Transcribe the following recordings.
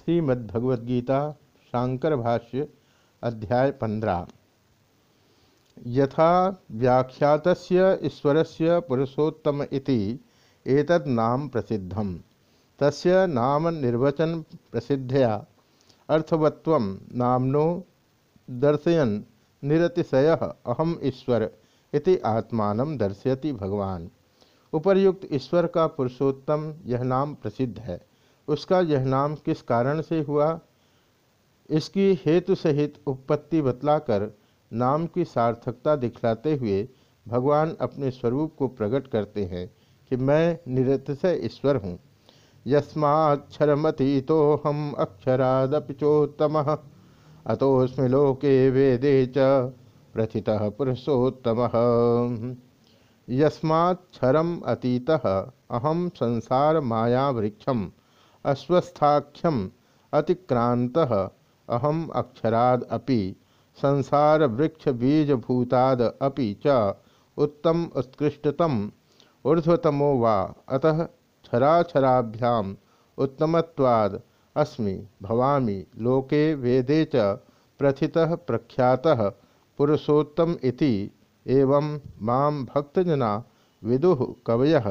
श्रीमद्भगवद्गीता, शांकर भाष्य, अध्याय पंद्रह। यथा व्याख्यात ईश्वरस्य पुरुषोत्तम इति एतद् नाम प्रसिद्धम तस्य नाम निर्वचन प्रसिद्धया। अर्थवत्व नामनो दर्शयन निरतिशय अहम ईश्वर इति आत्मान दर्शयति भगवान। उपर्युक्त ईश्वर का पुरुषोत्तम यह नाम प्रसिद्ध है। उसका यह नाम किस कारण से हुआ? इसकी हेतु सहित उत्पत्ति बतलाकर नाम की सार्थकता दिखलाते हुए भगवान अपने स्वरूप को प्रकट करते हैं कि मैं निरतिशय ईश्वर हूँ। यस्माक्षरमती तो हम अक्षरादपिचोत्तम अतोस्म लोके वेदे च प्रथित पुरुषोत्तम। यस्माक्षरम अतीत अहम संसार माया वृक्षम अस्वस्थाख्यम अतिक्रांत अहम अक्षराद अपि संसार वृक्ष बीजभूताद अपि च उत्तम उत्कृष्टतम। ऊर्ध्वतमो वा, अतः क्षराक्षराभ्याम उत्तमत्वाद अस्मि। भवामि, लोके वेदे च प्रथितः प्रख्यातः पुरुषोत्तम इति। एवं माँ भक्तजना विदुः कवयः।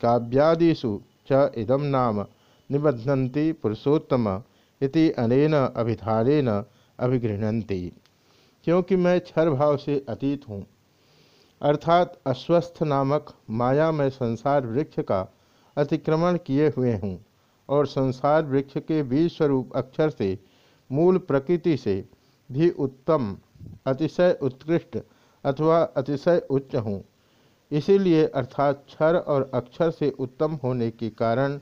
काव्यादिषु च इदं नाम निबध्नन्ति पुरुषोत्तम इति अनेन अभिधानेन अभिगृहणन्ति। क्योंकि मैं क्षर भाव से अतीत हूँ, अर्थात अस्वस्थ नामक माया में संसार वृक्ष का अतिक्रमण किए हुए हूँ और संसार वृक्ष के बीज स्वरूप अक्षर से, मूल प्रकृति से भी उत्तम, अतिशय उत्कृष्ट अथवा अतिशय उच्च हूँ। इसीलिए अर्थात क्षर और अक्षर से उत्तम होने के कारण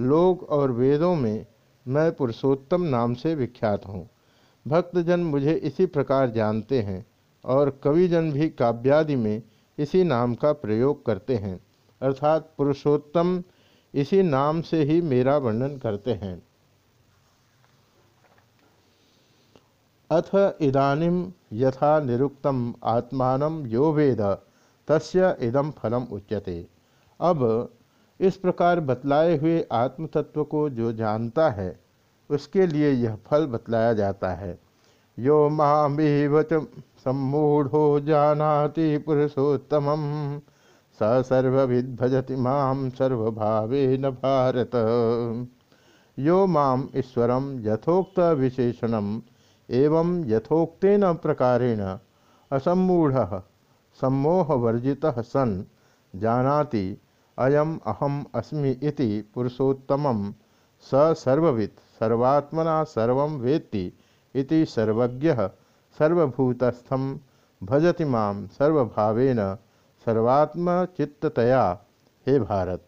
लोग और वेदों में मैं पुरुषोत्तम नाम से विख्यात हूँ। भक्तजन मुझे इसी प्रकार जानते हैं और कविजन भी काव्यादि में इसी नाम का प्रयोग करते हैं, अर्थात पुरुषोत्तम इसी नाम से ही मेरा वर्णन करते हैं। अथ इदानीम यथा निरुक्तम आत्मान यो वेद, तस्य इदम फलम उच्यते। अब इस प्रकार बतलाए हुए आत्म तत्व को जो जानता है, उसके लिए यह फल बतलाया जाता है। यो मामीवच सम्मूढ़ो जानाति पुरुषोत्तम स सर्विद भजति माम सर्वभावेन भारत। यो माम ईश्वर यथोक्त विशेषण एवं यथोक्न प्रकारेण असमूढ़ सम्मोहवर्जित सन जानाति अयम अहम अस्मि इति पुरुषोत्तम। स सर्ववित्, सर्वात्मना सर्व वेत्ति इति सर्वज्ञ सर्वभूतस्थम भजति माम सर्वभावेन सर्वात्म चित्ततया हे भारत,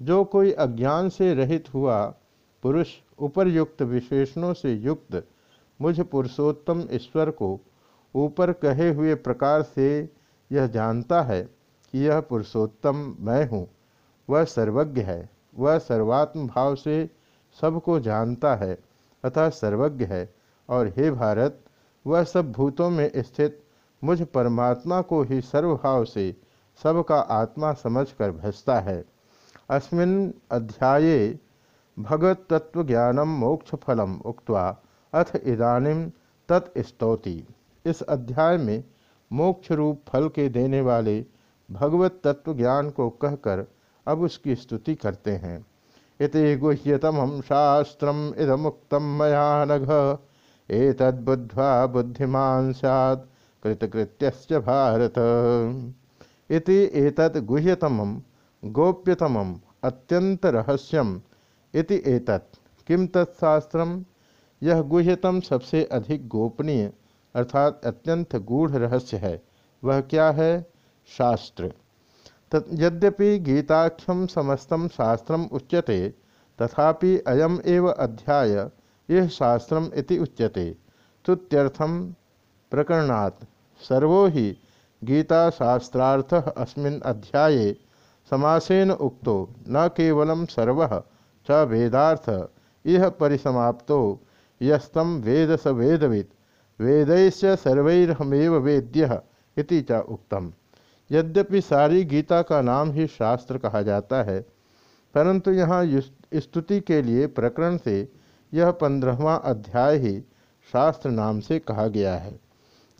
जो कोई अज्ञान से रहित हुआ, पुरुष उपरयुक्त विशेषणों से युक्त, मुझ पुरुषोत्तम ईश्वर को ऊपर कहे हुए प्रकार से यह जानता है। कि यह पुरुषोत्तम मैं हूँ। वह सर्वज्ञ है। वह सर्वात्म भाव से सबको जानता है, अतः सर्वज्ञ है। और हे भारत, वह सब भूतों में स्थित मुझ परमात्मा को ही सर्वभाव से सबका आत्मा समझकर भजता है। अस्मिन अध्याये भगवत तत्व ज्ञानम मोक्ष फलम उक्त्वा अथ इदानिम तत्स्तौति इस अध्याय में मोक्ष रूप फल के देने वाले भगवत तत्व ज्ञान को कहकर अब उसकी स्तुति करते हैं। इति गुह्यतम शास्त्रम इदमुक्त मया नघ। एतद्बुद्ध्वा बुद्धिमान सैत् कृतकृत्य भारत। इति गुह्यतमं गोप्यतमम् अत्यंत रहस्यम इति एतत्। किम तत्शास्त्रम यह गुह्यतम सबसे अधिक गोपनीय, अर्थात अत्यंत गूढ़ रहस्य है। वह क्या है? शास्त्र। यद्यपि गीताख्यम समस्तम शास्त्रम उच्यते, तथापि अयम एव अध्याय यह शास्त्रम इति उच्यते। तुत्यर्थम प्रकरणात् सर्वो ही गीता शास्त्रार्थ अस्मिन् अध्याये समासेन उक्तो, न केवलं सर्व च वेदार्थ, इह परिसमाप्तो यस्तम वेद स वेदवित्, वेदैश्च सर्वैरहमेव वेद्य इति च उक्तम। यद्यपि सारी गीता का नाम ही शास्त्र कहा जाता है, परंतु यहाँ स्तुति के लिए प्रकरण से यह पंद्रहवा अध्याय ही शास्त्र नाम से कहा गया है,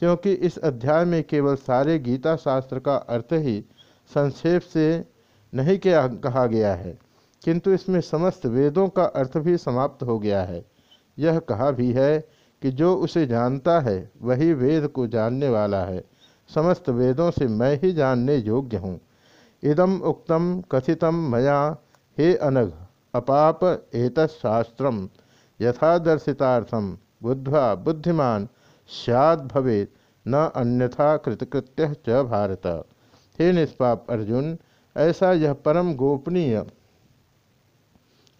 क्योंकि इस अध्याय में केवल सारे गीता शास्त्र का अर्थ ही संक्षेप से नहीं क्या कहा गया है, किंतु इसमें समस्त वेदों का अर्थ भी समाप्त हो गया है। यह कहा भी है कि जो उसे जानता है, वही वेद को जानने वाला है। समस्त वेदों से मैं ही जानने योग्य हूँ। इदम उक्तम कथितम मया हे अनघ, अपाप एतशास्त्र यथादर्शितार्थम बुद्ध्वा बुद्धिमान सैद भवे न अन्यथा कृतकृत्य च भारत। हे निष्पाप अर्जुन, ऐसा यह परम गोपनीय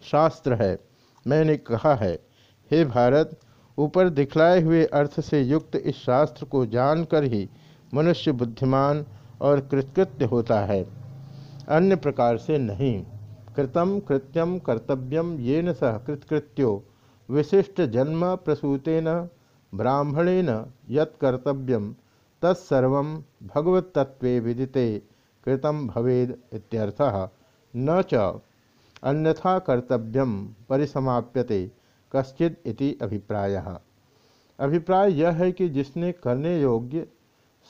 शास्त्र है। मैंने कहा है, हे भारत, ऊपर दिखलाए हुए अर्थ से युक्त इस शास्त्र को जानकर ही मनुष्य बुद्धिमान और कृतकृत्य होता है। अन्य प्रकार से नहीं। कृतम कृत्यम कर्तव्यम येन सह कृतकृत्यो। विशिष्ट जन्म प्रसूतेन ब्राह्मणेन यत्कर्तव्यम तत्सर्व भगवत्तत्व विदिते। कृतम भवेद इत्यर्थः। न च। अन्यथा कर्तव्यम परिसमाप्यते। कश्चिद इति अभिप्राय। अभिप्राय यह है कि जिसने करने योग्य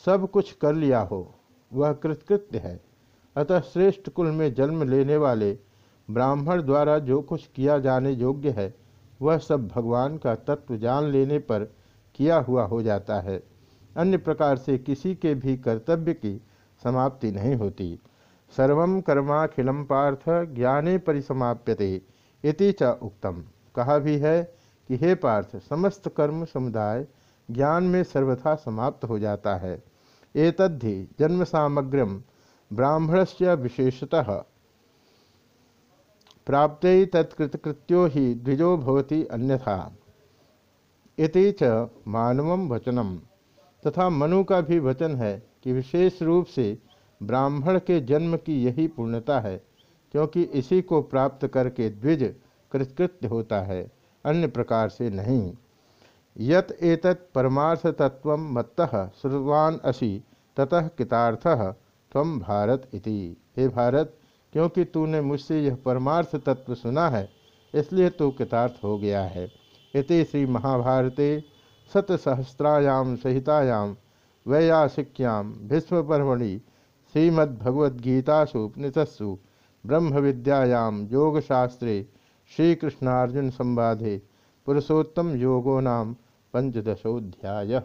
सब कुछ कर लिया हो, वह कृतकृत्य है। अतः श्रेष्ठ कुल में जन्म लेने वाले ब्राह्मण द्वारा जो कुछ किया जाने योग्य है, वह सब भगवान का तत्व जान लेने पर किया हुआ हो जाता है। अन्य प्रकार से किसी के भी कर्तव्य की समाप्ति नहीं होती। सर्व कर्माखिलम पार्थ ज्ञाने परिसमाप्यते, इति च उक्तम। कहा भी है कि हे पार्थ, समस्त कर्म समुदाय ज्ञान में सर्वथा समाप्त हो जाता है। एतद्धि जन्म सामग्र्यम ब्राह्मण से विशेषतः। प्राप्त तत्कृतकृत्यो ही द्विजो भवति अन्यथा। इति च मानव वचनम तथा मनु का भी वचन है कि विशेष रूप से ब्राह्मण के जन्म की यही पूर्णता है, क्योंकि इसी को प्राप्त करके द्विज कृतकृत्य होता है, अन्य प्रकार से नहीं। यत एतत् परमार्थ तत्व मत्त श्रुवान असी, ततः कृतार्थ तम भारत इति। हे भारत, क्योंकि तूने मुझसे यह परमार्थ तत्व सुना है, इसलिए तू कृतार्थ हो गया है। इति श्री महाभारते शतसहस्रायाम सहितायाम वैयासिक्याम भीष्मपर्वणि श्रीमद्भगवद्गीतासु उपनिषत्सु ब्रह्म विद्यायां योगशास्त्रे श्रीकृष्णार्जुन संवादे पुरुषोत्तम योगो नाम पंचदशोध्याय